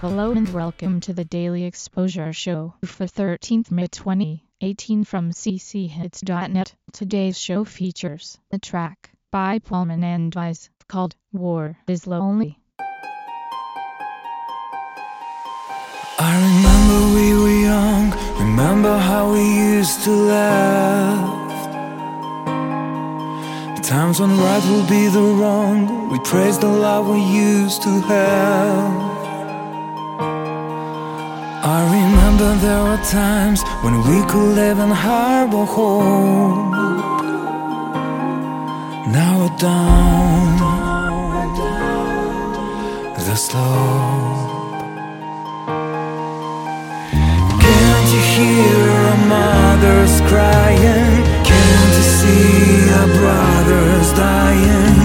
Hello and welcome to the Daily Exposure Show for 13th May 2018 from cchits.net. Today's show features the track by Paul Menendez called War is Lonely. I remember we were young, remember how we used to laugh. The times when right will be the wrong, we praise the love we used to have. Remember there were times when we could live and harbor hope. Now we're down the slope. Can't you hear our mothers crying? Can't you see our brothers dying?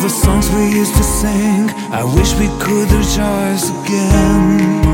The songs we used to sing. I wish we could rejoice again.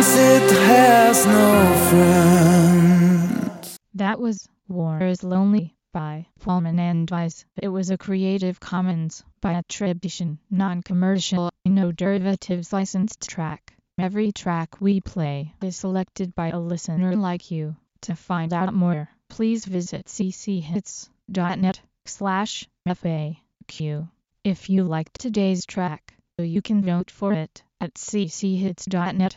Once it has no friends. That was War is Lonely by Paul Menendez. It was a Creative Commons by attribution, non-commercial, no derivatives licensed track. Every track we play is selected by a listener like you. To find out more, please visit cchits.net slash FAQ. If you liked today's track, you can vote for it at cchits.net